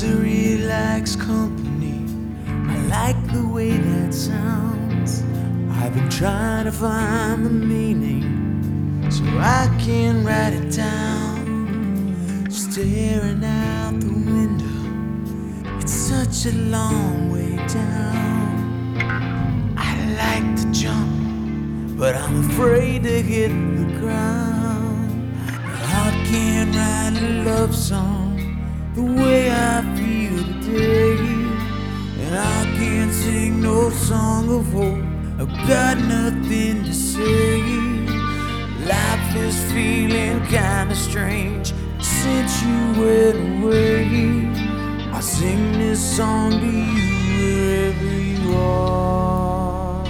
Misery likes company. I like the way that sounds. I've been trying to find the meaning so I can write it down. Staring out the window, it's such a long way down. I like to jump, but I'm afraid to hit the ground. I can't write a love song the way I feel today. And I can't sing no song of hope. I've got nothing to say. Life is feeling kinda strange since you went away. I sing this song to you wherever you are.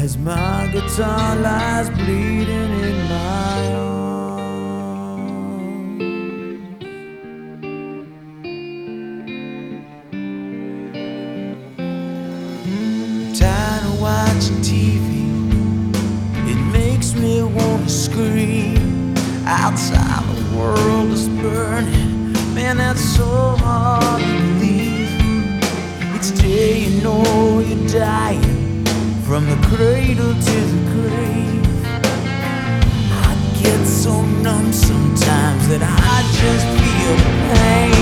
As my guitar lies bleeding in my watching TV. It makes me want to scream. Outside the world is burning. Man, that's so hard to believe. Each day you know you're dying from the cradle to the grave. I get so numb sometimes that I just feel pain.